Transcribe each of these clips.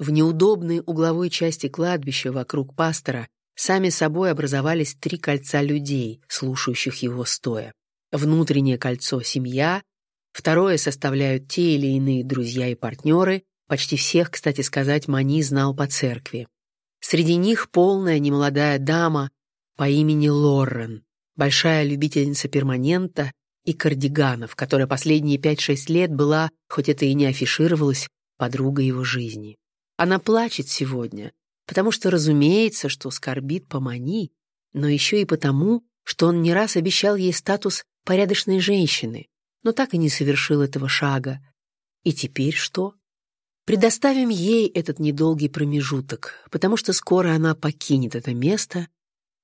В неудобной угловой части кладбища вокруг пастора сами собой образовались три кольца людей, слушающих его стоя. Внутреннее кольцо — семья, второе составляют те или иные друзья и партнеры, почти всех, кстати сказать, Мани знал по церкви. Среди них полная немолодая дама по имени Лоррен, большая любительница перманента и кардиганов, которая последние 5-6 лет была, хоть это и не афишировалось, подругой его жизни. Она плачет сегодня, потому что разумеется, что скорбит по Мани, но еще и потому, что он не раз обещал ей статус порядочной женщины, но так и не совершил этого шага. И теперь что? Предоставим ей этот недолгий промежуток, потому что скоро она покинет это место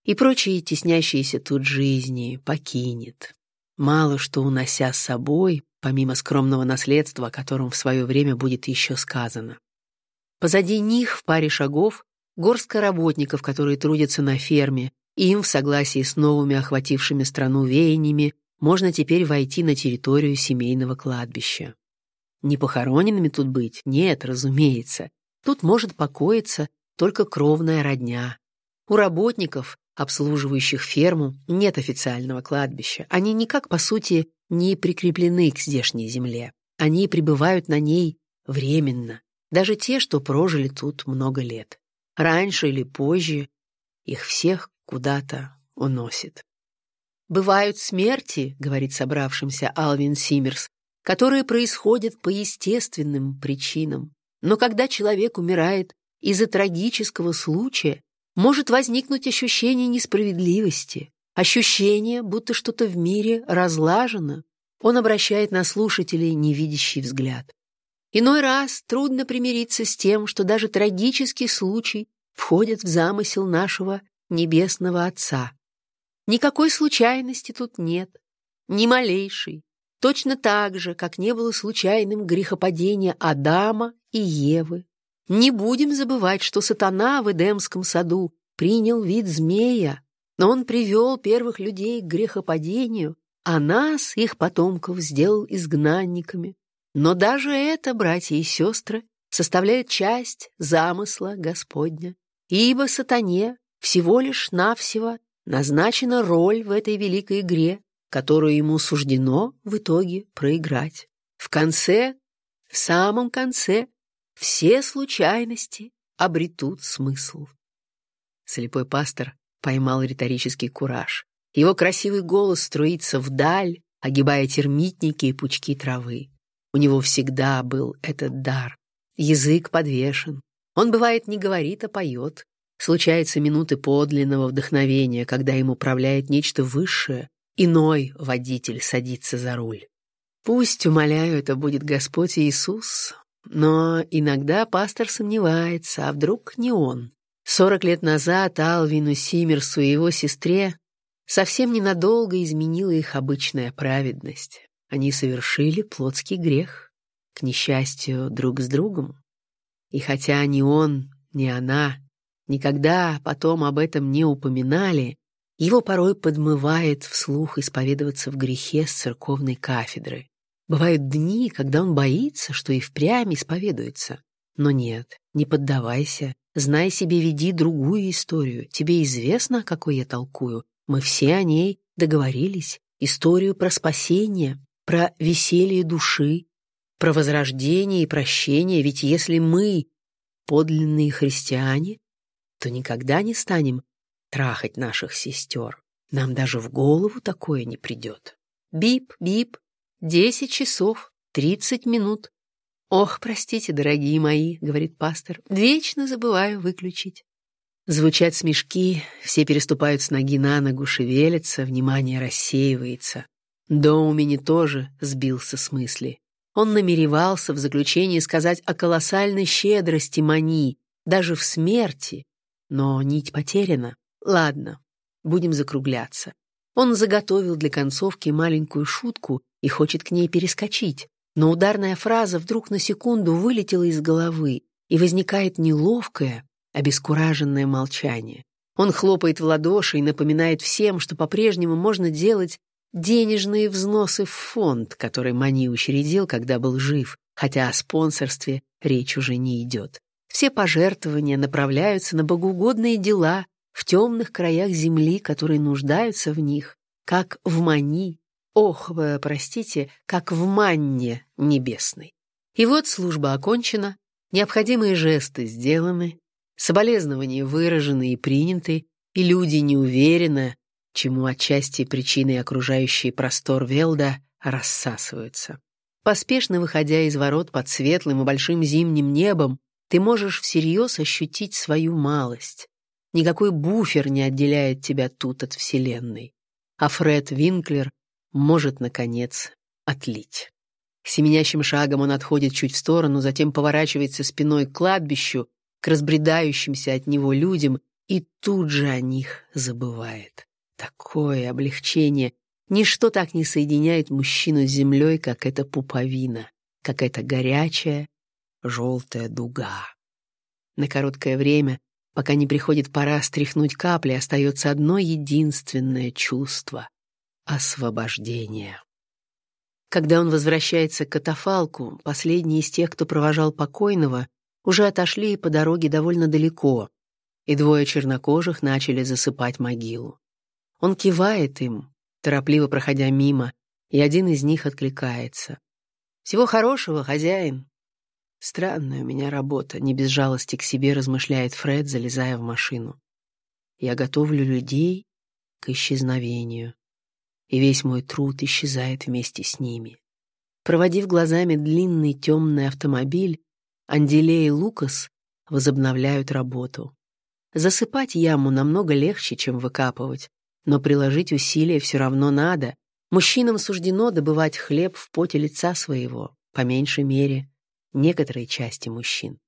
и прочие теснящиеся тут жизни покинет мало что унося с собой, помимо скромного наследства, о котором в свое время будет еще сказано. Позади них, в паре шагов, горстка работников, которые трудятся на ферме, им в согласии с новыми охватившими страну веяниями можно теперь войти на территорию семейного кладбища. Не похороненными тут быть? Нет, разумеется. Тут может покоиться только кровная родня. У работников обслуживающих ферму, нет официального кладбища. Они никак, по сути, не прикреплены к здешней земле. Они пребывают на ней временно, даже те, что прожили тут много лет. Раньше или позже их всех куда-то уносит. «Бывают смерти», — говорит собравшимся Алвин Симмерс, которые происходят по естественным причинам. Но когда человек умирает из-за трагического случая, может возникнуть ощущение несправедливости, ощущение, будто что-то в мире разлажено. Он обращает на слушателей невидящий взгляд. Иной раз трудно примириться с тем, что даже трагический случай входит в замысел нашего Небесного Отца. Никакой случайности тут нет, ни малейшей. Точно так же, как не было случайным грехопадения Адама и Евы, не будем забывать, что сатана в Эдемском саду принял вид змея, но он привел первых людей к грехопадению, а нас, их потомков, сделал изгнанниками. Но даже это, братья и сестры, составляет часть замысла Господня, ибо сатане всего лишь навсего назначена роль в этой великой игре, которую ему суждено в итоге проиграть. В конце, в самом конце, все случайности обретут смысл. Слепой пастор поймал риторический кураж. Его красивый голос струится вдаль, огибая термитники и пучки травы. У него всегда был этот дар. Язык подвешен. Он, бывает, не говорит, а поет. Случаются минуты подлинного вдохновения, когда им управляет нечто высшее. Иной водитель садится за руль. Пусть, умоляю, это будет Господь Иисус, но иногда пастор сомневается, а вдруг не он. Сорок лет назад Алвину Симмерсу и его сестре совсем ненадолго изменила их обычная праведность. Они совершили плотский грех, к несчастью, друг с другом. И хотя ни он, ни она никогда потом об этом не упоминали, его порой подмывает вслух исповедоваться в грехе с церковной кафедры. Бывают дни, когда он боится, что и впрямь исповедуется. Но нет, не поддавайся. Знай себе, веди другую историю. Тебе известно, какой я толкую. Мы все о ней договорились. Историю про спасение, про веселье души, про возрождение и прощение. Ведь если мы подлинные христиане, то никогда не станем трахать наших сестер. Нам даже в голову такое не придет. Бип, бип, Десять часов, тридцать минут. «Ох, простите, дорогие мои», — говорит пастор, — «вечно забываю выключить». Звучат смешки, все переступают с ноги на ногу, шевелятся, внимание рассеивается. Доумини тоже сбился с мысли. Он намеревался в заключении сказать о колоссальной щедрости Мани, даже в смерти. Но нить потеряна. Ладно, будем закругляться. Он заготовил для концовки маленькую шутку и хочет к ней перескочить, но ударная фраза вдруг на секунду вылетела из головы, и возникает неловкое, обескураженное молчание. Он хлопает в ладоши и напоминает всем, что по-прежнему можно делать денежные взносы в фонд, который Мани учредил, когда был жив, хотя о спонсорстве речь уже не идет. Все пожертвования направляются на богоугодные дела в темных краях земли, которые нуждаются в них, как в мани, ох, простите, как в манне небесной. И вот служба окончена, необходимые жесты сделаны, соболезнования выражены и приняты, и люди неуверенно, чему отчасти причиной окружающий простор Велда, рассасываются. Поспешно выходя из ворот под светлым и большим зимним небом, ты можешь всерьез ощутить свою малость. Никакой буфер не отделяет тебя тут от Вселенной. А Фред Винклер может, наконец, отлить. Семенящим шагом он отходит чуть в сторону, затем поворачивается спиной к кладбищу, к разбредающимся от него людям, и тут же о них забывает. Такое облегчение! Ничто так не соединяет мужчину с землей, как эта пуповина, как эта горячая желтая дуга. На короткое время, пока не приходит пора стряхнуть капли, остается одно единственное чувство — освобождение. Когда он возвращается к катафалку, последние из тех, кто провожал покойного, уже отошли по дороге довольно далеко, и двое чернокожих начали засыпать могилу. Он кивает им, торопливо проходя мимо, и один из них откликается. «Всего хорошего, хозяин!» «Странная у меня работа», — не без жалости к себе размышляет Фред, залезая в машину. «Я готовлю людей к исчезновению, и весь мой труд исчезает вместе с ними». Проводив глазами длинный темный автомобиль, Анделе и Лукас возобновляют работу. Засыпать яму намного легче, чем выкапывать, но приложить усилия все равно надо. Мужчинам суждено добывать хлеб в поте лица своего, по меньшей мере, некоторой части мужчин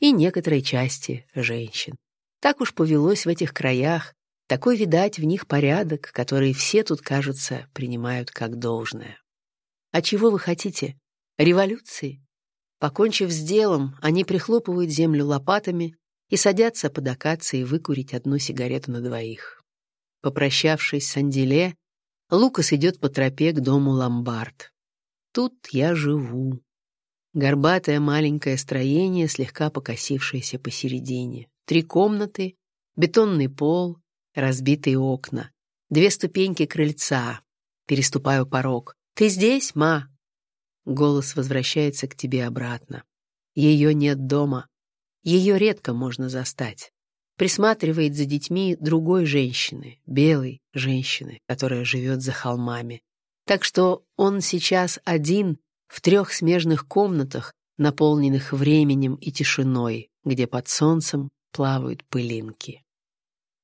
и некоторой части женщин. Так уж повелось в этих краях, такой, видать, в них порядок, который все тут, кажется, принимают как должное. А чего вы хотите? Революции? Покончив с делом, они прихлопывают землю лопатами и садятся под акацией выкурить одну сигарету на двоих. Попрощавшись с Анделе, Лукас идет по тропе к дому Ломбард. Тут я живу. Горбатое маленькое строение, слегка покосившееся посередине. Три комнаты, бетонный пол, разбитые окна, две ступеньки крыльца. Переступаю порог. «Ты здесь, ма?» Голос возвращается к тебе обратно. Ее нет дома. Ее редко можно застать. Присматривает за детьми другой женщины, белой женщины, которая живет за холмами. Так что он сейчас один в трех смежных комнатах, наполненных временем и тишиной, где под солнцем плавают пылинки.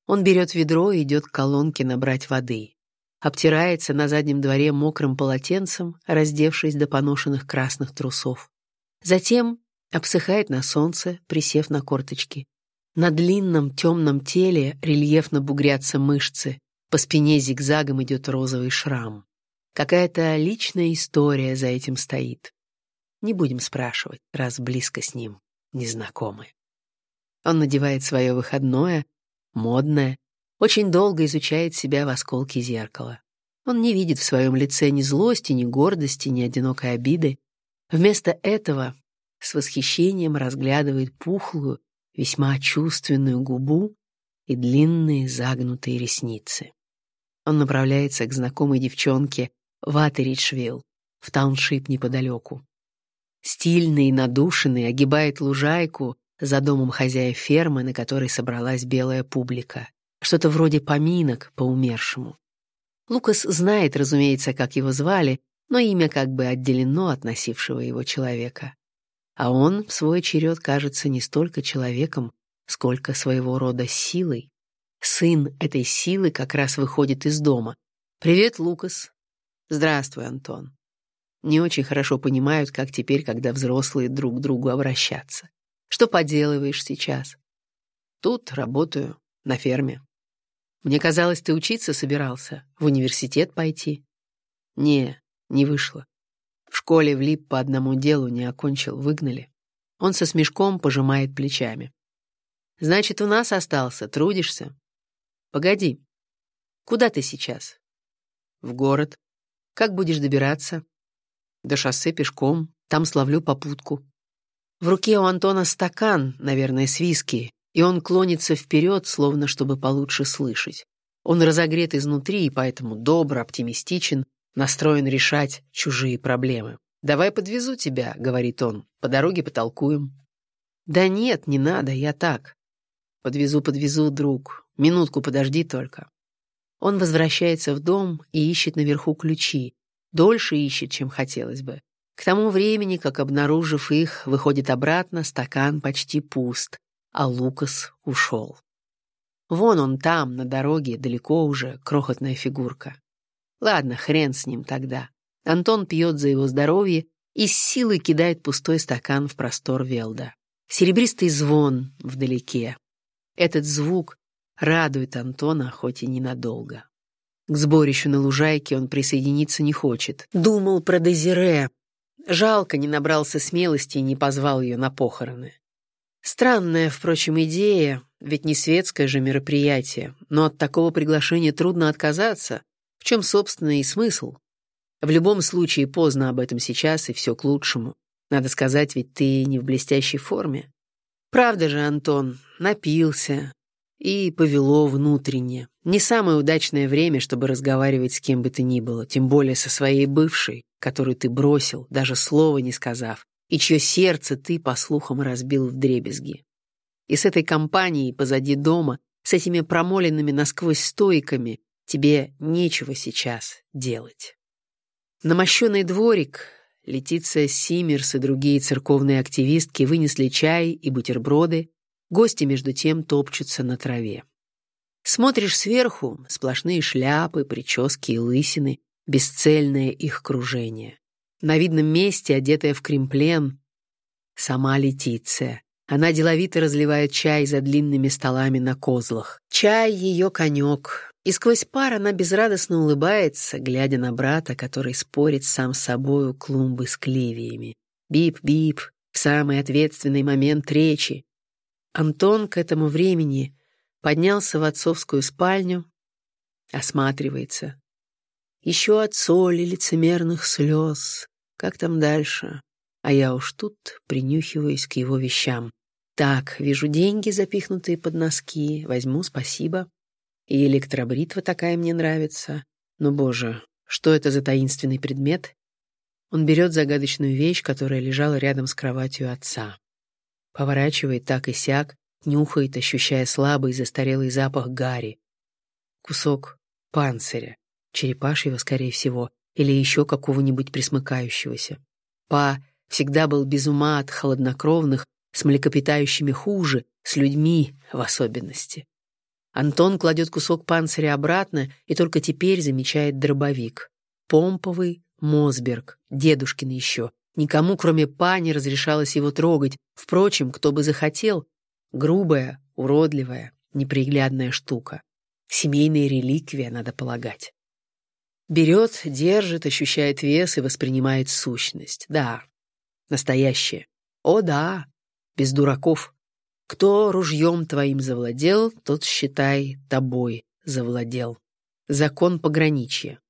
Он берет ведро и идет к колонке набрать воды обтирается на заднем дворе мокрым полотенцем, раздевшись до поношенных красных трусов. Затем обсыхает на солнце, присев на корточки. На длинном темном теле рельефно бугрятся мышцы, по спине зигзагом идет розовый шрам. Какая-то личная история за этим стоит. Не будем спрашивать, раз близко с ним, незнакомы. Он надевает свое выходное, модное, очень долго изучает себя в осколке зеркала. Он не видит в своем лице ни злости, ни гордости, ни одинокой обиды. Вместо этого с восхищением разглядывает пухлую, весьма чувственную губу и длинные загнутые ресницы. Он направляется к знакомой девчонке в Атеричвилл, в тауншип неподалеку. Стильный и надушенный огибает лужайку за домом хозяев фермы, на которой собралась белая публика. Что-то вроде поминок по умершему. Лукас знает, разумеется, как его звали, но имя как бы отделено от носившего его человека. А он в свой черед кажется не столько человеком, сколько своего рода силой. Сын этой силы как раз выходит из дома. «Привет, Лукас». «Здравствуй, Антон». Не очень хорошо понимают, как теперь, когда взрослые друг к другу обращаться. «Что поделываешь сейчас?» «Тут работаю, на ферме». Мне казалось, ты учиться собирался, в университет пойти. Не, не вышло. Школе влип по одному делу, не окончил, выгнали. Он со смешком пожимает плечами. Значит, у нас остался, трудишься? Погоди. Куда ты сейчас? В город. Как будешь добираться? До шоссе пешком, там словлю попутку. В руке у Антона стакан, наверное, с виски, и он клонится вперед, словно чтобы получше слышать. Он разогрет изнутри и поэтому добр, оптимистичен, настроен решать чужие проблемы. «Давай подвезу тебя», — говорит он, — «по дороге потолкуем». «Да нет, не надо, я так». «Подвезу, подвезу, друг. Минутку подожди только». Он возвращается в дом и ищет наверху ключи. Дольше ищет, чем хотелось бы. К тому времени, как, обнаружив их, выходит обратно, стакан почти пуст, а Лукас ушел. Вон он там, на дороге, далеко уже, крохотная фигурка. Ладно, хрен с ним тогда. Антон пьет за его здоровье и с силой кидает пустой стакан в простор Велда. Серебристый звон вдалеке. Этот звук радует Антона, хоть и ненадолго. К сборищу на лужайке он присоединиться не хочет. Думал про Дезире. Жалко, не набрался смелости и не позвал ее на похороны. Странная, впрочем, идея, ведь не светское же мероприятие, но от такого приглашения трудно отказаться. В чем, собственно, и смысл? В любом случае, поздно об этом сейчас, и все к лучшему. Надо сказать, ведь ты не в блестящей форме. Правда же, Антон, напился. И повело внутренне. Не самое удачное время, чтобы разговаривать с кем бы то ни было, тем более со своей бывшей, которую ты бросил, даже слова не сказав, и чье сердце ты, по слухам, разбил в дребезги. И с этой компанией позади дома, с этими промоленными насквозь стойками, тебе нечего сейчас делать. На мощенный дворик Летиция Симмерс и другие церковные активистки вынесли чай и бутерброды, гости между тем топчутся на траве. Смотришь сверху — сплошные шляпы, прически и лысины, бесцельное их кружение. На видном месте, одетая в кремплен, сама Летиция. Она деловито разливает чай за длинными столами на козлах. Чай — ее конек, и сквозь пар она безрадостно улыбается, глядя на брата, который спорит сам с собой у клумбы с клевиями. Бип-бип, в самый ответственный момент речи. Антон к этому времени поднялся в отцовскую спальню, осматривается. Еще от соли лицемерных слез. Как там дальше? А я уж тут принюхиваюсь к его вещам. Так, вижу деньги, запихнутые под носки. Возьму, спасибо. И электробритва такая мне нравится. Но, боже, что это за таинственный предмет? Он берет загадочную вещь, которая лежала рядом с кроватью отца. Поворачивает так и сяк, нюхает, ощущая слабый застарелый запах гари. Кусок панциря, черепашьего, скорее всего, или еще какого-нибудь присмыкающегося. Па всегда был без ума от холоднокровных, с млекопитающими хуже, с людьми в особенности. Антон кладет кусок панциря обратно и только теперь замечает дробовик. Помповый Мосберг, дедушкин еще. Никому, кроме па, не разрешалось его трогать. Впрочем, кто бы захотел. Грубая, уродливая, неприглядная штука. Семейная реликвия, надо полагать. Берет, держит, ощущает вес и воспринимает сущность. Да, настоящее. О да, без дураков. Кто ружьем твоим завладел, тот, считай, тобой завладел. Закон пограничья.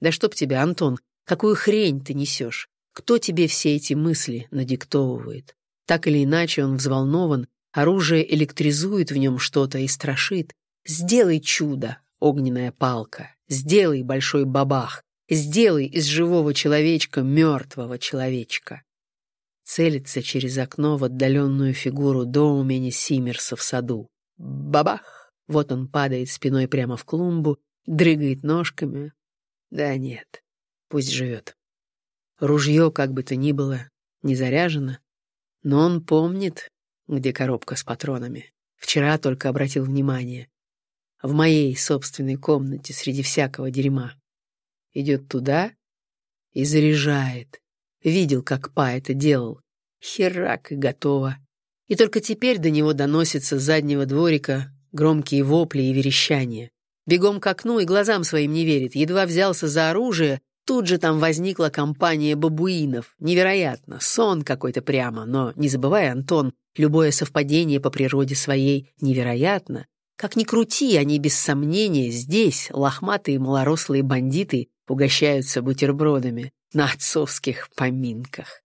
Да чтоб тебя, Антон, какую хрень ты несешь? Кто тебе все эти мысли надиктовывает? Так или иначе он взволнован, оружие электризует в нем что-то и страшит. Сделай чудо, огненная палка, сделай большой бабах, сделай из живого человечка мертвого человечка целится через окно в отдаленную фигуру Доумени Симмерса в саду. Бабах! Вот он падает спиной прямо в клумбу, дрыгает ножками. Да нет, пусть живет. Ружье, как бы то ни было, не заряжено, но он помнит, где коробка с патронами. Вчера только обратил внимание. В моей собственной комнате среди всякого дерьма. Идет туда и заряжает, Видел, как Па это делал. Херак и готово. И только теперь до него доносятся с заднего дворика громкие вопли и верещания. Бегом к окну и глазам своим не верит. Едва взялся за оружие, тут же там возникла компания бабуинов. Невероятно, сон какой-то прямо. Но не забывай, Антон, любое совпадение по природе своей невероятно. Как ни крути, они без сомнения здесь, лохматые малорослые бандиты, угощаются бутербродами на отцовских поминках.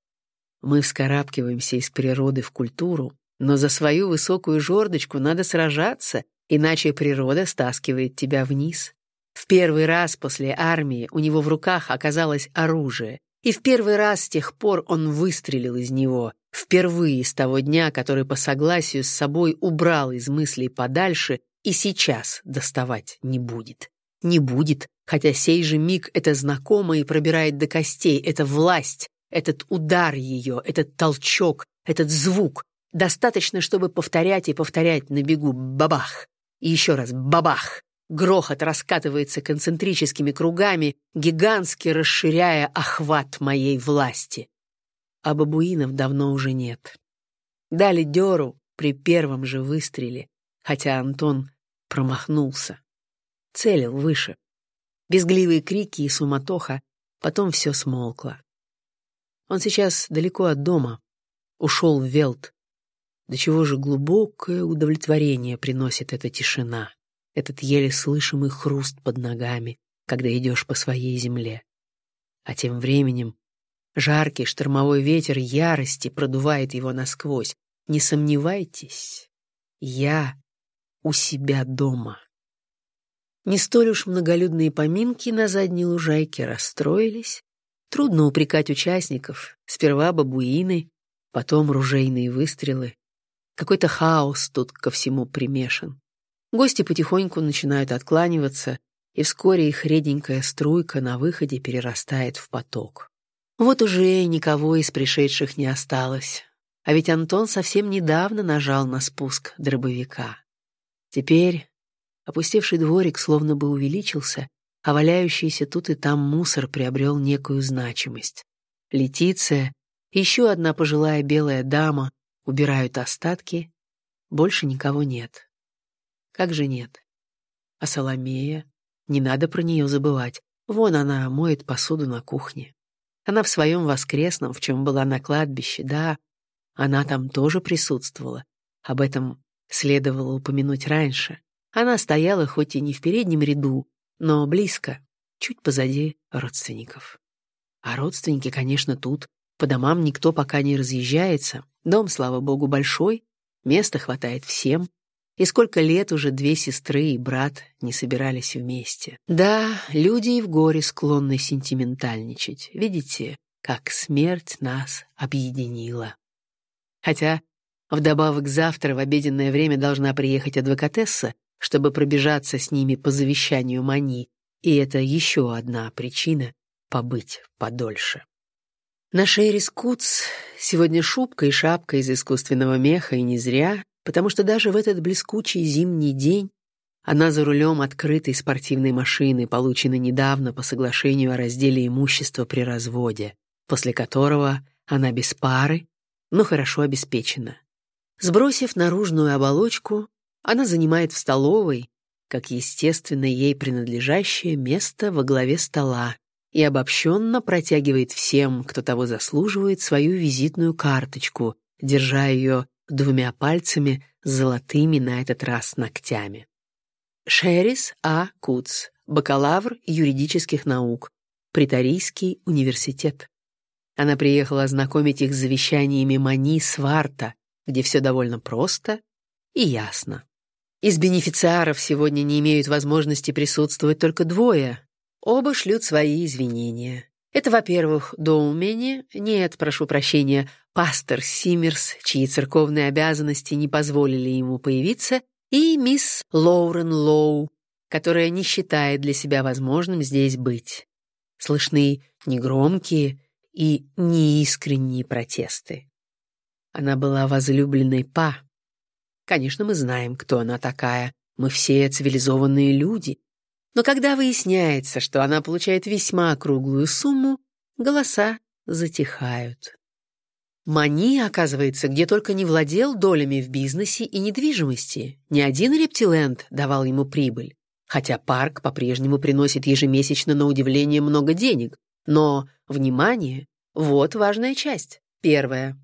Мы вскарабкиваемся из природы в культуру, но за свою высокую жердочку надо сражаться, иначе природа стаскивает тебя вниз. В первый раз после армии у него в руках оказалось оружие, и в первый раз с тех пор он выстрелил из него, впервые с того дня, который по согласию с собой убрал из мыслей подальше и сейчас доставать не будет. Не будет, хотя сей же миг это знакомо и пробирает до костей, это власть, этот удар ее, этот толчок, этот звук. Достаточно, чтобы повторять и повторять на бегу «бабах». И еще раз «бабах». Грохот раскатывается концентрическими кругами, гигантски расширяя охват моей власти. А бабуинов давно уже нет. Дали дёру при первом же выстреле, хотя Антон промахнулся. Целил выше. Безгливые крики и суматоха, потом все смолкло. Он сейчас далеко от дома, ушел в Велт. До чего же глубокое удовлетворение приносит эта тишина, этот еле слышимый хруст под ногами, когда идешь по своей земле. А тем временем жаркий штормовой ветер ярости продувает его насквозь. Не сомневайтесь, я у себя дома. Не столь уж многолюдные поминки на задней лужайке расстроились, Трудно упрекать участников. Сперва бабуины, потом ружейные выстрелы. Какой-то хаос тут ко всему примешан. Гости потихоньку начинают откланиваться, и вскоре их реденькая струйка на выходе перерастает в поток. Вот уже никого из пришедших не осталось. А ведь Антон совсем недавно нажал на спуск дробовика. Теперь опустевший дворик словно бы увеличился, а валяющийся тут и там мусор приобрел некую значимость. Летиция, еще одна пожилая белая дама убирают остатки, больше никого нет. Как же нет? А Соломея? Не надо про нее забывать. Вон она моет посуду на кухне. Она в своем воскресном, в чем была на кладбище, да, она там тоже присутствовала. Об этом следовало упомянуть раньше. Она стояла хоть и не в переднем ряду, но близко, чуть позади родственников. А родственники, конечно, тут. По домам никто пока не разъезжается. Дом, слава богу, большой, места хватает всем. И сколько лет уже две сестры и брат не собирались вместе. Да, люди и в горе склонны сентиментальничать. Видите, как смерть нас объединила. Хотя вдобавок завтра в обеденное время должна приехать адвокатесса чтобы пробежаться с ними по завещанию Мани, и это еще одна причина побыть подольше. На Шерис Куц сегодня шубка и шапка из искусственного меха, и не зря, потому что даже в этот блескучий зимний день она за рулем открытой спортивной машины, полученной недавно по соглашению о разделе имущества при разводе, после которого она без пары, но хорошо обеспечена. Сбросив наружную оболочку, она занимает в столовой, как естественно ей принадлежащее место во главе стола и обобщенно протягивает всем, кто того заслуживает, свою визитную карточку, держа ее двумя пальцами золотыми на этот раз ногтями. Шерис А. Куц, бакалавр юридических наук, Притарийский университет. Она приехала ознакомить их с завещаниями Мани Сварта, где все довольно просто и ясно. Из бенефициаров сегодня не имеют возможности присутствовать только двое. Оба шлют свои извинения. Это, во-первых, Доумени, нет, прошу прощения, пастор Симмерс, чьи церковные обязанности не позволили ему появиться, и мисс Лоурен Лоу, которая не считает для себя возможным здесь быть. Слышны негромкие и неискренние протесты. Она была возлюбленной Па, Конечно, мы знаем, кто она такая. Мы все цивилизованные люди. Но когда выясняется, что она получает весьма круглую сумму, голоса затихают. Мани, оказывается, где только не владел долями в бизнесе и недвижимости. Ни один рептиленд давал ему прибыль. Хотя парк по-прежнему приносит ежемесячно на удивление много денег. Но, внимание, вот важная часть. Первое.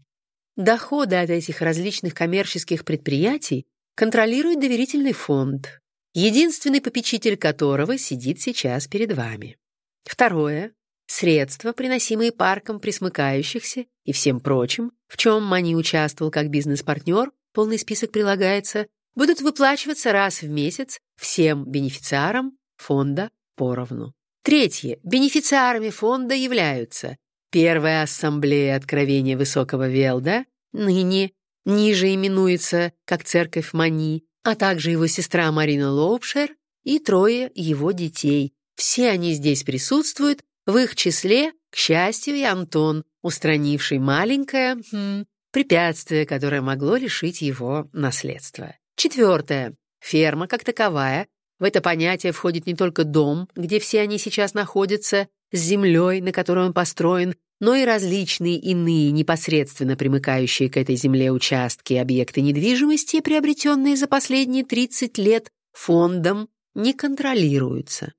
Доходы от этих различных коммерческих предприятий контролирует доверительный фонд, единственный попечитель которого сидит сейчас перед вами. Второе. Средства, приносимые парком присмыкающихся и всем прочим, в чем Мани участвовал как бизнес-партнер, полный список прилагается, будут выплачиваться раз в месяц всем бенефициарам фонда поровну. Третье. Бенефициарами фонда являются Первая ассамблея Откровения Высокого Велда, ныне ниже именуется как Церковь Мани, а также его сестра Марина Лоупшер и трое его детей. Все они здесь присутствуют, в их числе, к счастью, и Антон, устранивший маленькое хм, препятствие, которое могло лишить его наследства. Четвертое. Ферма как таковая. В это понятие входит не только дом, где все они сейчас находятся, с землей, на которой он построен, но и различные иные непосредственно примыкающие к этой земле участки объекты недвижимости, приобретенные за последние 30 лет фондом, не контролируются.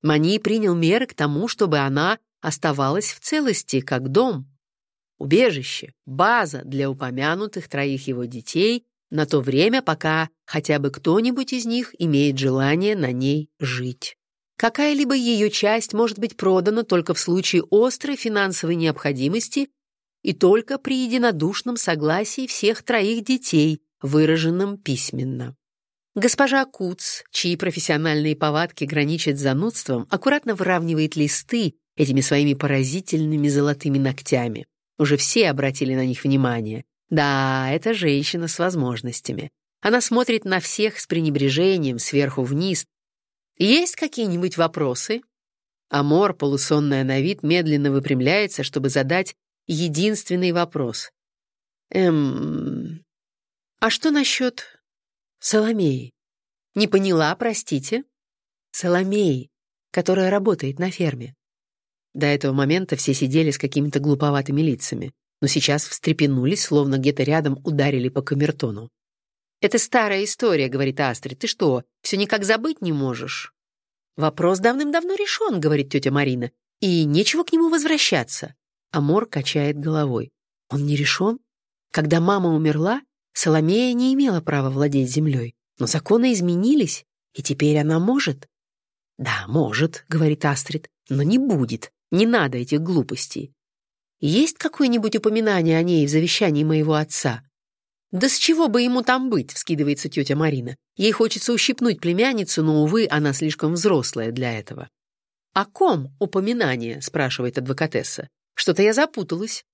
Мани принял меры к тому, чтобы она оставалась в целости, как дом. Убежище, база для упомянутых троих его детей на то время, пока хотя бы кто-нибудь из них имеет желание на ней жить. Какая-либо ее часть может быть продана только в случае острой финансовой необходимости и только при единодушном согласии всех троих детей, выраженном письменно. Госпожа Куц, чьи профессиональные повадки граничат с занудством, аккуратно выравнивает листы этими своими поразительными золотыми ногтями. Уже все обратили на них внимание. Да, это женщина с возможностями. Она смотрит на всех с пренебрежением, сверху вниз, есть какие-нибудь вопросы? Амор, полусонная на вид, медленно выпрямляется, чтобы задать единственный вопрос. Эм... А что насчет Соломеи? Не поняла, простите. Соломеи, которая работает на ферме. До этого момента все сидели с какими-то глуповатыми лицами, но сейчас встрепенулись, словно где-то рядом ударили по камертону. «Это старая история», — говорит Астрид. «Ты что, все никак забыть не можешь?» «Вопрос давным-давно решен», — говорит тетя Марина. «И нечего к нему возвращаться». Амор качает головой. «Он не решен? Когда мама умерла, Соломея не имела права владеть землей. Но законы изменились, и теперь она может». «Да, может», — говорит Астрид, — «но не будет. Не надо этих глупостей. Есть какое-нибудь упоминание о ней в завещании моего отца?» «Да с чего бы ему там быть?» — вскидывается тетя Марина. Ей хочется ущипнуть племянницу, но, увы, она слишком взрослая для этого. «О ком упоминание?» — спрашивает адвокатесса. «Что-то я запуталась».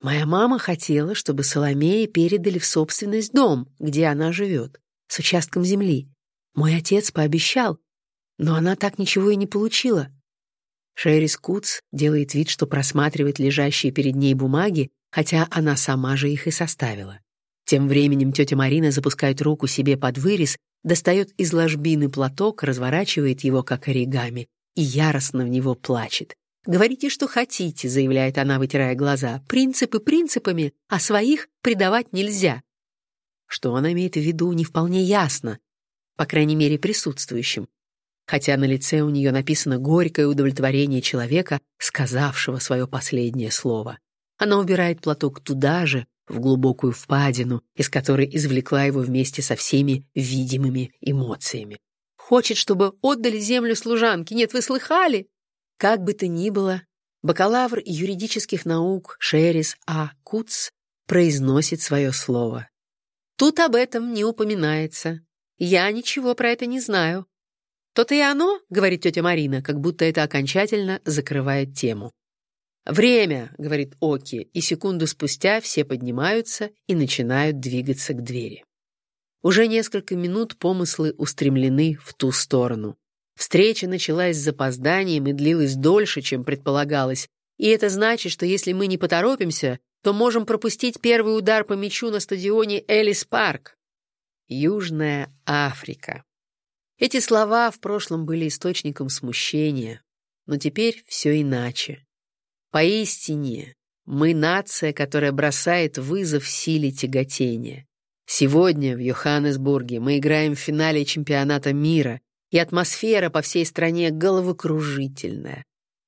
«Моя мама хотела, чтобы Соломея передали в собственность дом, где она живет, с участком земли. Мой отец пообещал, но она так ничего и не получила». Шерис Куц делает вид, что просматривает лежащие перед ней бумаги, хотя она сама же их и составила. Тем временем тетя Марина запускает руку себе под вырез, достает из ложбины платок, разворачивает его как оригами и яростно в него плачет. «Говорите, что хотите», — заявляет она, вытирая глаза. «Принципы принципами, а своих предавать нельзя». Что она имеет в виду, не вполне ясно, по крайней мере, присутствующим. Хотя на лице у нее написано горькое удовлетворение человека, сказавшего свое последнее слово. Она убирает платок туда же, в глубокую впадину, из которой извлекла его вместе со всеми видимыми эмоциями. Хочет, чтобы отдали землю служанке. Нет, вы слыхали? Как бы то ни было, бакалавр юридических наук Шерис А. Куц произносит свое слово. Тут об этом не упоминается. Я ничего про это не знаю. То-то и оно, говорит тетя Марина, как будто это окончательно закрывает тему. «Время!» — говорит Оки, и секунду спустя все поднимаются и начинают двигаться к двери. Уже несколько минут помыслы устремлены в ту сторону. Встреча началась с запозданием и длилась дольше, чем предполагалось, и это значит, что если мы не поторопимся, то можем пропустить первый удар по мячу на стадионе Элис Парк. Южная Африка. Эти слова в прошлом были источником смущения, но теперь все иначе. Поистине, мы нация, которая бросает вызов силе тяготения. Сегодня в Йоханнесбурге мы играем в финале чемпионата мира, и атмосфера по всей стране головокружительная.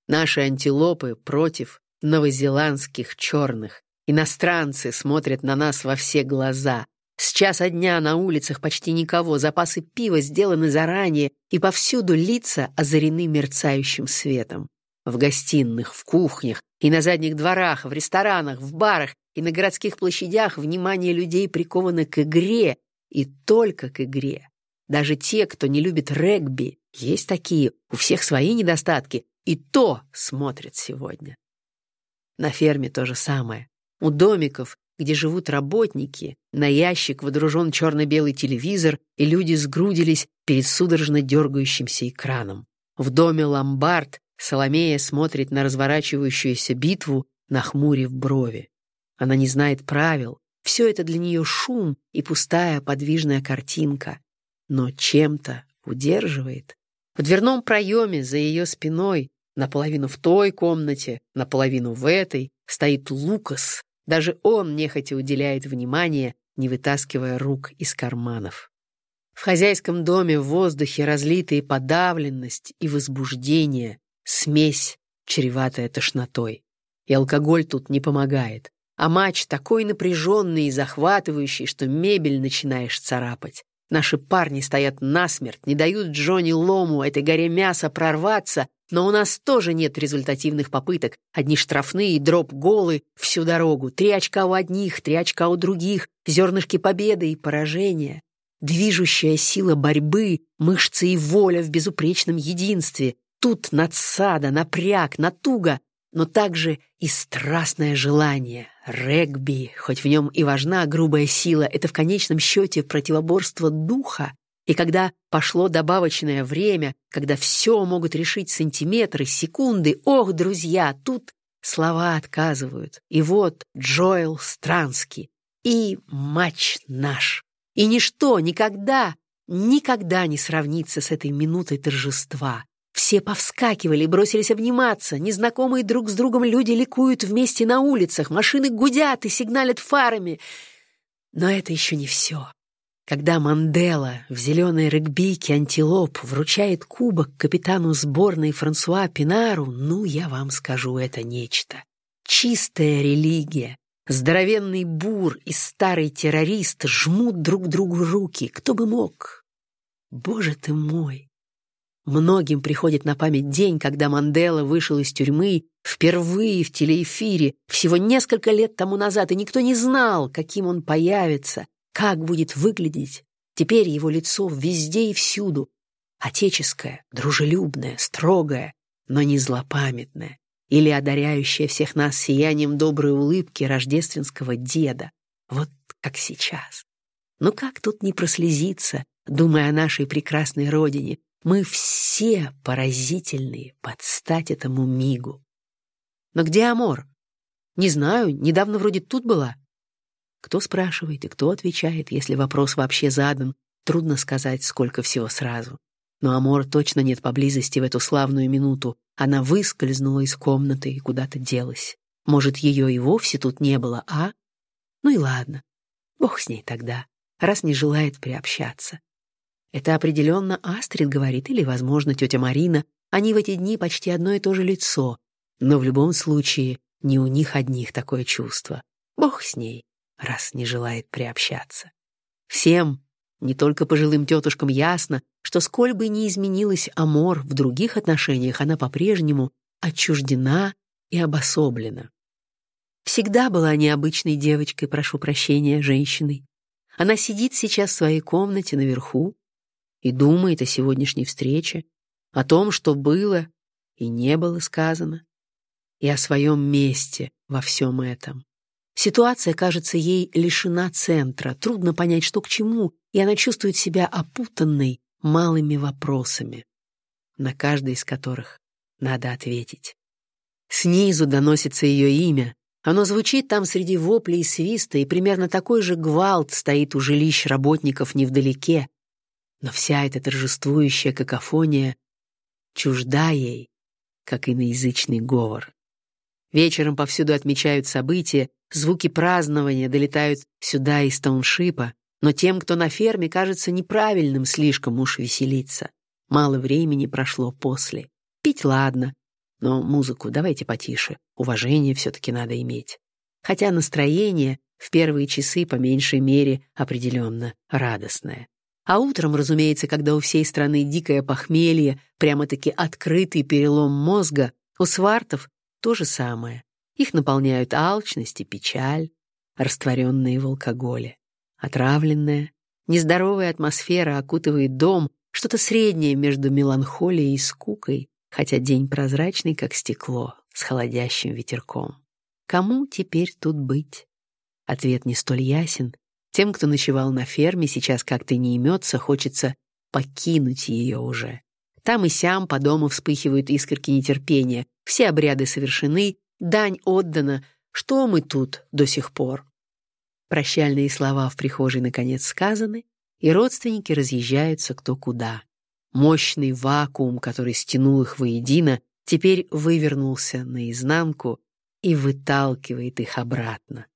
Наши антилопы против новозеландских черных. Иностранцы смотрят на нас во все глаза. С часа дня на улицах почти никого, запасы пива сделаны заранее, и повсюду лица озарены мерцающим светом. В гостиных, в кухнях и на задних дворах, в ресторанах, в барах и на городских площадях внимание людей приковано к игре и только к игре. Даже те, кто не любит регби, есть такие, у всех свои недостатки, и то смотрят сегодня. На ферме то же самое. У домиков, где живут работники, на ящик водружен черно-белый телевизор, и люди сгрудились перед судорожно дергающимся экраном. В доме ломбард Соломея смотрит на разворачивающуюся битву, нахмурив брови. Она не знает правил, все это для нее шум и пустая подвижная картинка, но чем-то удерживает. В дверном проеме за ее спиной, наполовину в той комнате, наполовину в этой, стоит Лукас. Даже он нехотя уделяет внимание, не вытаскивая рук из карманов. В хозяйском доме в воздухе разлитые подавленность и возбуждение, смесь, чреватая тошнотой. И алкоголь тут не помогает. А матч такой напряженный и захватывающий, что мебель начинаешь царапать. Наши парни стоят насмерть, не дают Джонни Лому, этой горе мяса, прорваться, но у нас тоже нет результативных попыток. Одни штрафные, дроп-голы всю дорогу. Три очка у одних, три очка у других, зернышки победы и поражения. Движущая сила борьбы, мышцы и воля в безупречном единстве. Тут надсада, напряг, натуга, но также и страстное желание. Регби, хоть в нем и важна грубая сила, это в конечном счете противоборство духа. И когда пошло добавочное время, когда все могут решить сантиметры, секунды, ох, друзья, тут слова отказывают. И вот Джоэл Странский. И матч наш. И ничто никогда, никогда не сравнится с этой минутой торжества. Все повскакивали, бросились обниматься. Незнакомые друг с другом люди ликуют вместе на улицах. Машины гудят и сигналят фарами. Но это еще не все. Когда Мандела в зеленой регбийке антилоп вручает кубок капитану сборной Франсуа Пинару, ну, я вам скажу, это нечто. Чистая религия. Здоровенный бур и старый террорист жмут друг другу руки. Кто бы мог? Боже ты мой! Многим приходит на память день, когда Мандела вышел из тюрьмы впервые в телеэфире, всего несколько лет тому назад, и никто не знал, каким он появится, как будет выглядеть. Теперь его лицо везде и всюду. Отеческое, дружелюбное, строгое, но не злопамятное. Или одаряющее всех нас сиянием доброй улыбки рождественского деда. Вот как сейчас. Ну как тут не прослезиться, думая о нашей прекрасной родине, мы все поразительные под стать этому мигу. Но где Амор? Не знаю, недавно вроде тут была. Кто спрашивает и кто отвечает, если вопрос вообще задан, трудно сказать, сколько всего сразу. Но Амор точно нет поблизости в эту славную минуту. Она выскользнула из комнаты и куда-то делась. Может, ее и вовсе тут не было, а? Ну и ладно. Бог с ней тогда, раз не желает приобщаться. Это определенно Астрид говорит, или, возможно, тетя Марина. Они в эти дни почти одно и то же лицо. Но в любом случае не у них одних такое чувство. Бог с ней, раз не желает приобщаться. Всем, не только пожилым тетушкам, ясно, что сколь бы ни изменилась Амор в других отношениях, она по-прежнему отчуждена и обособлена. Всегда была необычной девочкой, прошу прощения, женщиной. Она сидит сейчас в своей комнате наверху, и думает о сегодняшней встрече, о том, что было и не было сказано, и о своем месте во всем этом. Ситуация кажется ей лишена центра, трудно понять, что к чему, и она чувствует себя опутанной малыми вопросами, на каждый из которых надо ответить. Снизу доносится ее имя, оно звучит там среди воплей и свиста, и примерно такой же гвалт стоит у жилищ работников невдалеке, но вся эта торжествующая какофония чужда ей, как иноязычный говор. Вечером повсюду отмечают события, звуки празднования долетают сюда из тауншипа, но тем, кто на ферме, кажется неправильным слишком уж веселиться. Мало времени прошло после. Пить ладно, но музыку давайте потише, уважение все-таки надо иметь. Хотя настроение в первые часы по меньшей мере определенно радостное. А утром, разумеется, когда у всей страны дикое похмелье, прямо-таки открытый перелом мозга, У свартов то же самое. Их наполняют алчность и печаль, растворенные в алкоголе. Отравленная, нездоровая атмосфера окутывает дом, что-то среднее между меланхолией и скукой, хотя день прозрачный, как стекло, с холодящим ветерком. Кому теперь тут быть? Ответ не столь ясен. Тем, кто ночевал на ферме, сейчас как-то не имется, хочется покинуть ее уже. Там и сям по дому вспыхивают искорки нетерпения. Все обряды совершены, дань отдана. Что мы тут до сих пор? Прощальные слова в прихожей наконец сказаны, и родственники разъезжаются кто куда. Мощный вакуум, который стянул их воедино, теперь вывернулся наизнанку и выталкивает их обратно.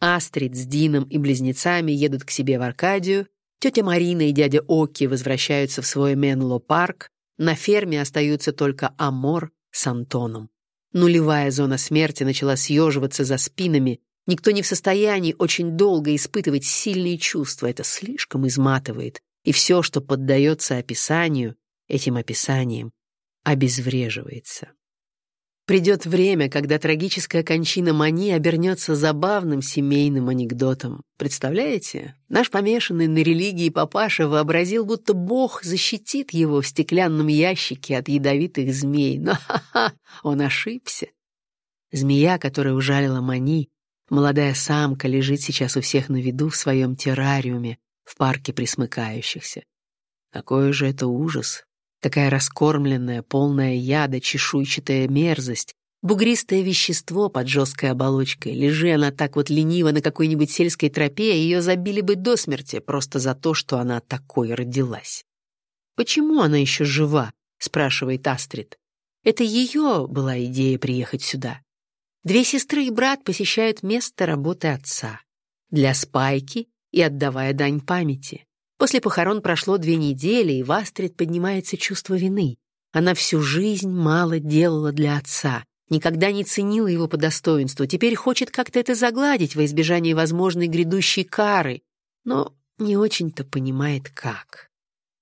Астрид с Дином и близнецами едут к себе в Аркадию, тетя Марина и дядя Оки возвращаются в свой Менло-парк, на ферме остаются только Амор с Антоном. Нулевая зона смерти начала съеживаться за спинами, никто не в состоянии очень долго испытывать сильные чувства, это слишком изматывает, и все, что поддается описанию, этим описанием обезвреживается. Придет время, когда трагическая кончина Мани обернется забавным семейным анекдотом. Представляете? Наш помешанный на религии папаша вообразил, будто Бог защитит его в стеклянном ящике от ядовитых змей. Но ха-ха, он ошибся. Змея, которая ужалила Мани, молодая самка, лежит сейчас у всех на виду в своем террариуме в парке присмыкающихся. Какой же это ужас, Такая раскормленная, полная яда, чешуйчатая мерзость, бугристое вещество под жесткой оболочкой. Лежи она так вот лениво на какой-нибудь сельской тропе, ее забили бы до смерти просто за то, что она такой родилась. «Почему она еще жива?» — спрашивает Астрид. Это ее была идея приехать сюда. Две сестры и брат посещают место работы отца. Для спайки и отдавая дань памяти. После похорон прошло две недели, и в Астрид поднимается чувство вины. Она всю жизнь мало делала для отца, никогда не ценила его по достоинству, теперь хочет как-то это загладить во избежание возможной грядущей кары, но не очень-то понимает, как.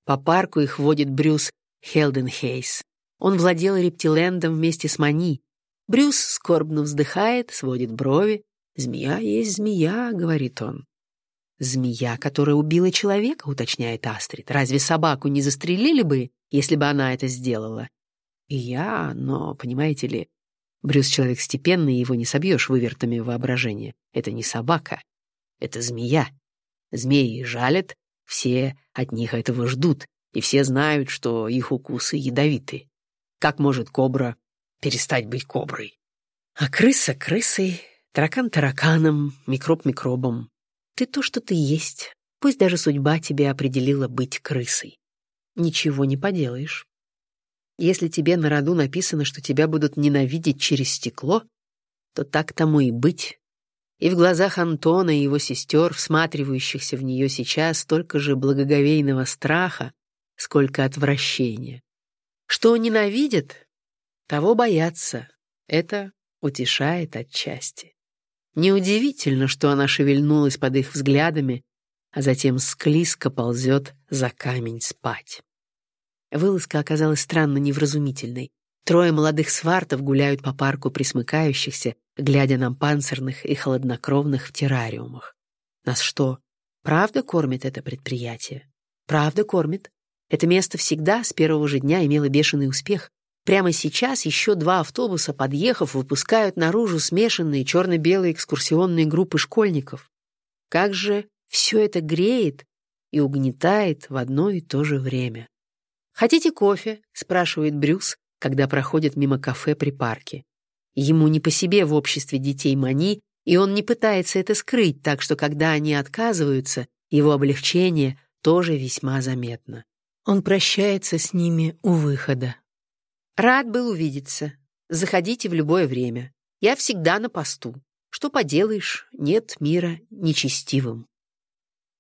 По парку их водит Брюс Хелденхейс. Он владел рептилендом вместе с Мани. Брюс скорбно вздыхает, сводит брови. «Змея есть змея», — говорит он. «Змея, которая убила человека», — уточняет Астрид. «Разве собаку не застрелили бы, если бы она это сделала?» «И я, но, понимаете ли, Брюс человек степенный, его не собьешь вывертами воображения. Это не собака, это змея. Змеи жалят, все от них этого ждут, и все знают, что их укусы ядовиты. Как может кобра перестать быть коброй? А крыса крысой, таракан тараканом, микроб микробом. Ты то, что ты есть. Пусть даже судьба тебе определила быть крысой. Ничего не поделаешь. Если тебе на роду написано, что тебя будут ненавидеть через стекло, то так тому и быть. И в глазах Антона и его сестер, всматривающихся в нее сейчас, столько же благоговейного страха, сколько отвращения. Что ненавидят, того боятся. Это утешает отчасти. Неудивительно, что она шевельнулась под их взглядами, а затем склизко ползет за камень спать. Вылазка оказалась странно невразумительной. Трое молодых свартов гуляют по парку присмыкающихся, глядя на панцирных и холоднокровных в террариумах. Нас что, правда кормит это предприятие? Правда кормит. Это место всегда с первого же дня имело бешеный успех, Прямо сейчас еще два автобуса, подъехав, выпускают наружу смешанные черно-белые экскурсионные группы школьников. Как же все это греет и угнетает в одно и то же время. «Хотите кофе?» — спрашивает Брюс, когда проходит мимо кафе при парке. Ему не по себе в обществе детей Мани, и он не пытается это скрыть, так что когда они отказываются, его облегчение тоже весьма заметно. Он прощается с ними у выхода. Рад был увидеться. Заходите в любое время. Я всегда на посту. Что поделаешь, нет мира нечестивым.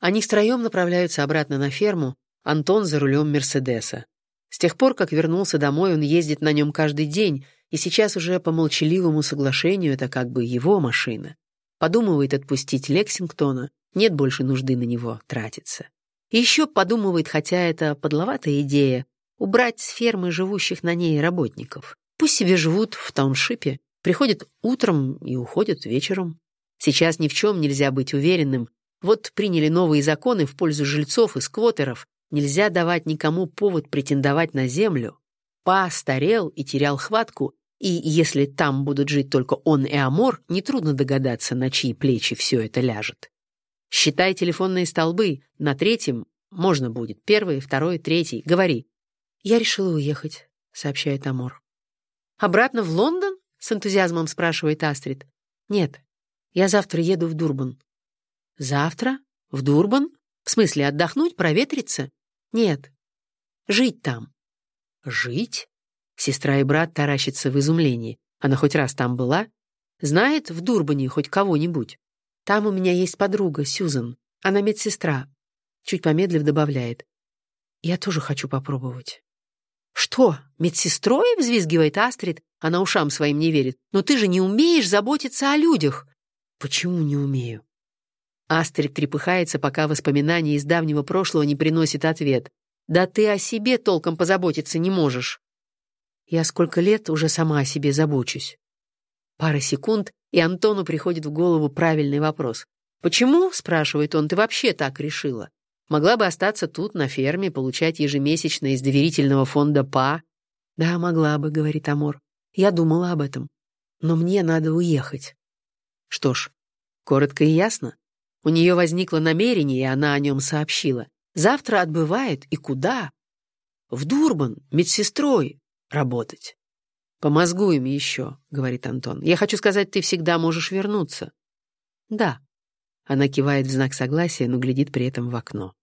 Они втроем направляются обратно на ферму, Антон за рулем Мерседеса. С тех пор, как вернулся домой, он ездит на нем каждый день, и сейчас уже по молчаливому соглашению это как бы его машина. Подумывает отпустить Лексингтона, нет больше нужды на него тратиться. И еще подумывает, хотя это подловатая идея, убрать с фермы живущих на ней работников. Пусть себе живут в тауншипе, приходят утром и уходят вечером. Сейчас ни в чем нельзя быть уверенным. Вот приняли новые законы в пользу жильцов и сквотеров. Нельзя давать никому повод претендовать на землю. Па старел и терял хватку, и если там будут жить только он и Амор, нетрудно догадаться, на чьи плечи все это ляжет. Считай телефонные столбы. На третьем можно будет. Первый, второй, третий. Говори. Я решила уехать, сообщает Амор. Обратно в Лондон? С энтузиазмом спрашивает Астрид. Нет, я завтра еду в Дурбан. Завтра? В Дурбан? В смысле, отдохнуть, проветриться? Нет. Жить там. Жить? Сестра и брат таращатся в изумлении. Она хоть раз там была? Знает в Дурбане хоть кого-нибудь? Там у меня есть подруга, Сьюзан. Она медсестра. Чуть помедлив добавляет. Я тоже хочу попробовать. «Что, медсестрой?» — взвизгивает Астрид. Она ушам своим не верит. «Но ты же не умеешь заботиться о людях!» «Почему не умею?» Астрид трепыхается, пока воспоминания из давнего прошлого не приносит ответ. «Да ты о себе толком позаботиться не можешь!» Я сколько лет уже сама о себе забочусь. Пара секунд, и Антону приходит в голову правильный вопрос. «Почему?» — спрашивает он. «Ты вообще так решила? Могла бы остаться тут, на ферме, получать ежемесячно из доверительного фонда ПА?» «Да, могла бы», — говорит Амор. «Я думала об этом. Но мне надо уехать». Что ж, коротко и ясно. У нее возникло намерение, и она о нем сообщила. Завтра отбывает, и куда? В Дурбан, медсестрой, работать. «Помозгуем еще», — говорит Антон. «Я хочу сказать, ты всегда можешь вернуться». «Да». Она кивает в знак согласия, но глядит при этом в окно.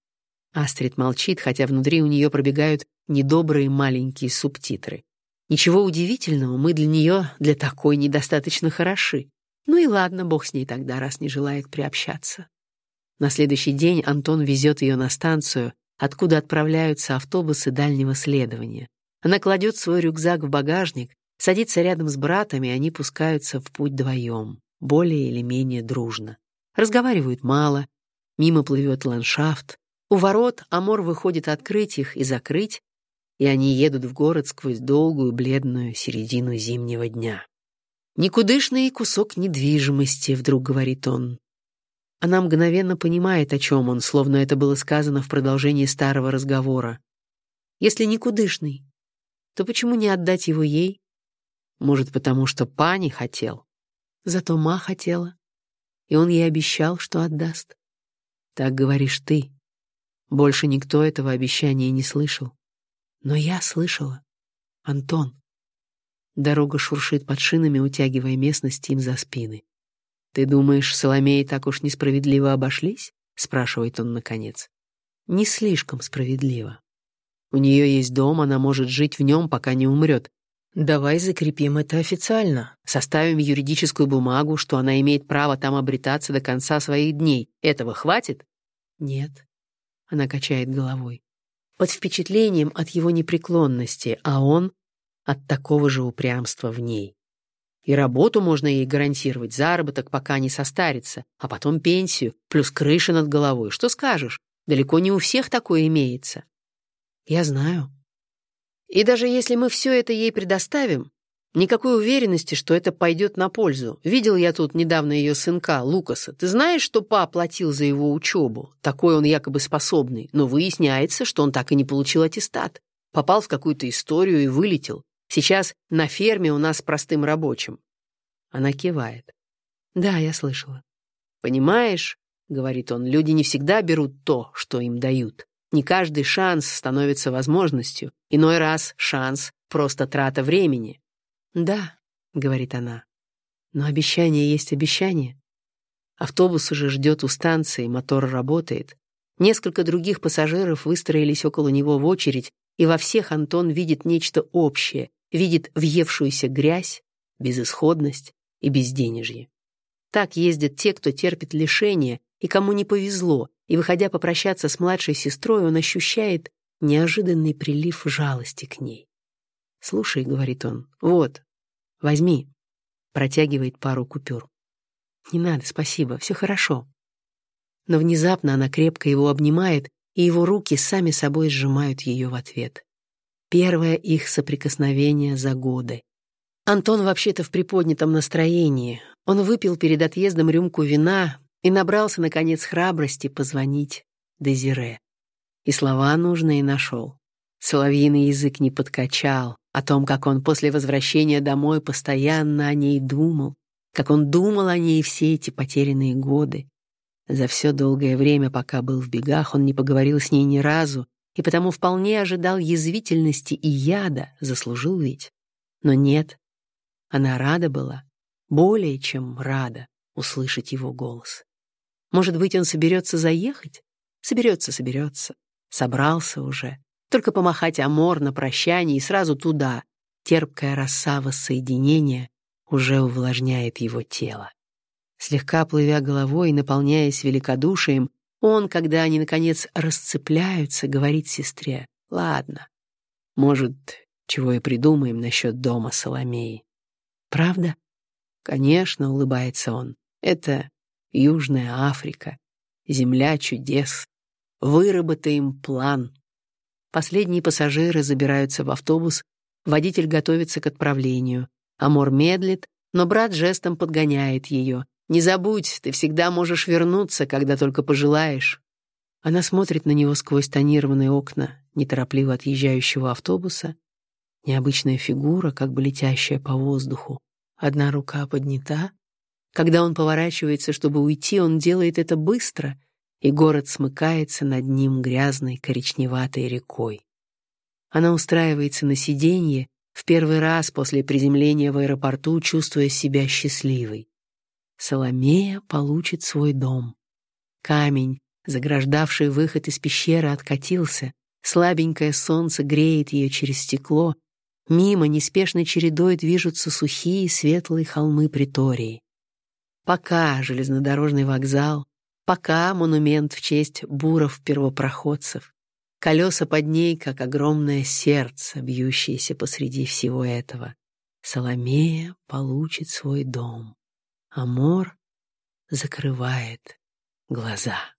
Астрид молчит, хотя внутри у нее пробегают недобрые маленькие субтитры. Ничего удивительного, мы для нее, для такой, недостаточно хороши. Ну и ладно, бог с ней тогда, раз не желает приобщаться. На следующий день Антон везет ее на станцию, откуда отправляются автобусы дальнего следования. Она кладет свой рюкзак в багажник, садится рядом с братом, и они пускаются в путь вдвоем, более или менее дружно. Разговаривают мало, мимо плывет ландшафт. У ворот Амор выходит открыть их и закрыть, и они едут в город сквозь долгую бледную середину зимнего дня. «Никудышный кусок недвижимости», — вдруг говорит он. Она мгновенно понимает, о чем он, словно это было сказано в продолжении старого разговора. «Если никудышный, то почему не отдать его ей? Может, потому что пани хотел? Зато ма хотела, и он ей обещал, что отдаст. Так говоришь ты. Больше никто этого обещания не слышал. Но я слышала. Антон. Дорога шуршит под шинами, утягивая местность им за спины. «Ты думаешь, Соломеи так уж несправедливо обошлись?» — спрашивает он наконец. «Не слишком справедливо. У нее есть дом, она может жить в нем, пока не умрет. Давай закрепим это официально. Составим юридическую бумагу, что она имеет право там обретаться до конца своих дней. Этого хватит? Нет. Она качает головой. Под впечатлением от его непреклонности, а он от такого же упрямства в ней. И работу можно ей гарантировать, заработок, пока не состарится, а потом пенсию, плюс крыша над головой. Что скажешь? Далеко не у всех такое имеется. Я знаю. И даже если мы все это ей предоставим, никакой уверенности, что это пойдет на пользу. Видел я тут недавно ее сынка, Лукаса. Ты знаешь, что па платил за его учебу? Такой он якобы способный. Но выясняется, что он так и не получил аттестат. Попал в какую-то историю и вылетел. Сейчас на ферме у нас простым рабочим. Она кивает. Да, я слышала. Понимаешь, говорит он, люди не всегда берут то, что им дают. Не каждый шанс становится возможностью. Иной раз шанс — просто трата времени. «Да», — говорит она, — «но обещание есть обещание». Автобус уже ждет у станции, мотор работает. Несколько других пассажиров выстроились около него в очередь, и во всех Антон видит нечто общее, видит въевшуюся грязь, безысходность и безденежье. Так ездят те, кто терпит лишения и кому не повезло, и, выходя попрощаться с младшей сестрой, он ощущает неожиданный прилив жалости к ней. «Слушай», — говорит он, — «вот, возьми», — протягивает пару купюр. «Не надо, спасибо, все хорошо». Но внезапно она крепко его обнимает, и его руки сами собой сжимают ее в ответ. Первое их соприкосновение за годы. Антон вообще-то в приподнятом настроении. Он выпил перед отъездом рюмку вина и набрался, наконец, храбрости позвонить Дезире. И слова нужные нашел. Соловьиный язык не подкачал о том, как он после возвращения домой постоянно о ней думал, как он думал о ней все эти потерянные годы. За все долгое время, пока был в бегах, он не поговорил с ней ни разу, и потому вполне ожидал язвительности и яда, заслужил ведь. Но нет, она рада была, более чем рада услышать его голос. Может быть, он соберется заехать? Соберется, соберется. Собрался уже. Только помахать Амор на прощание и сразу туда. Терпкая роса воссоединения уже увлажняет его тело. Слегка плывя головой и наполняясь великодушием, он, когда они, наконец, расцепляются, говорит сестре, «Ладно, может, чего и придумаем насчет дома Соломеи». «Правда?» «Конечно», — улыбается он, «это Южная Африка, земля чудес. Выработаем план». Последние пассажиры забираются в автобус, водитель готовится к отправлению. Амор медлит, но брат жестом подгоняет ее. Не забудь, ты всегда можешь вернуться, когда только пожелаешь. Она смотрит на него сквозь тонированные окна неторопливо отъезжающего автобуса. Необычная фигура, как бы летящая по воздуху. Одна рука поднята. Когда он поворачивается, чтобы уйти, он делает это быстро, и город смыкается над ним грязной коричневатой рекой. Она устраивается на сиденье, в первый раз после приземления в аэропорту, чувствуя себя счастливой. Соломея получит свой дом. Камень, заграждавший выход из пещеры, откатился. Слабенькое солнце греет ее через стекло. Мимо неспешной чередой движутся сухие светлые холмы Притории. Пока железнодорожный вокзал, пока монумент в честь буров-первопроходцев. Колеса под ней, как огромное сердце, бьющееся посреди всего этого. Соломея получит свой дом. Амор закрывает глаза.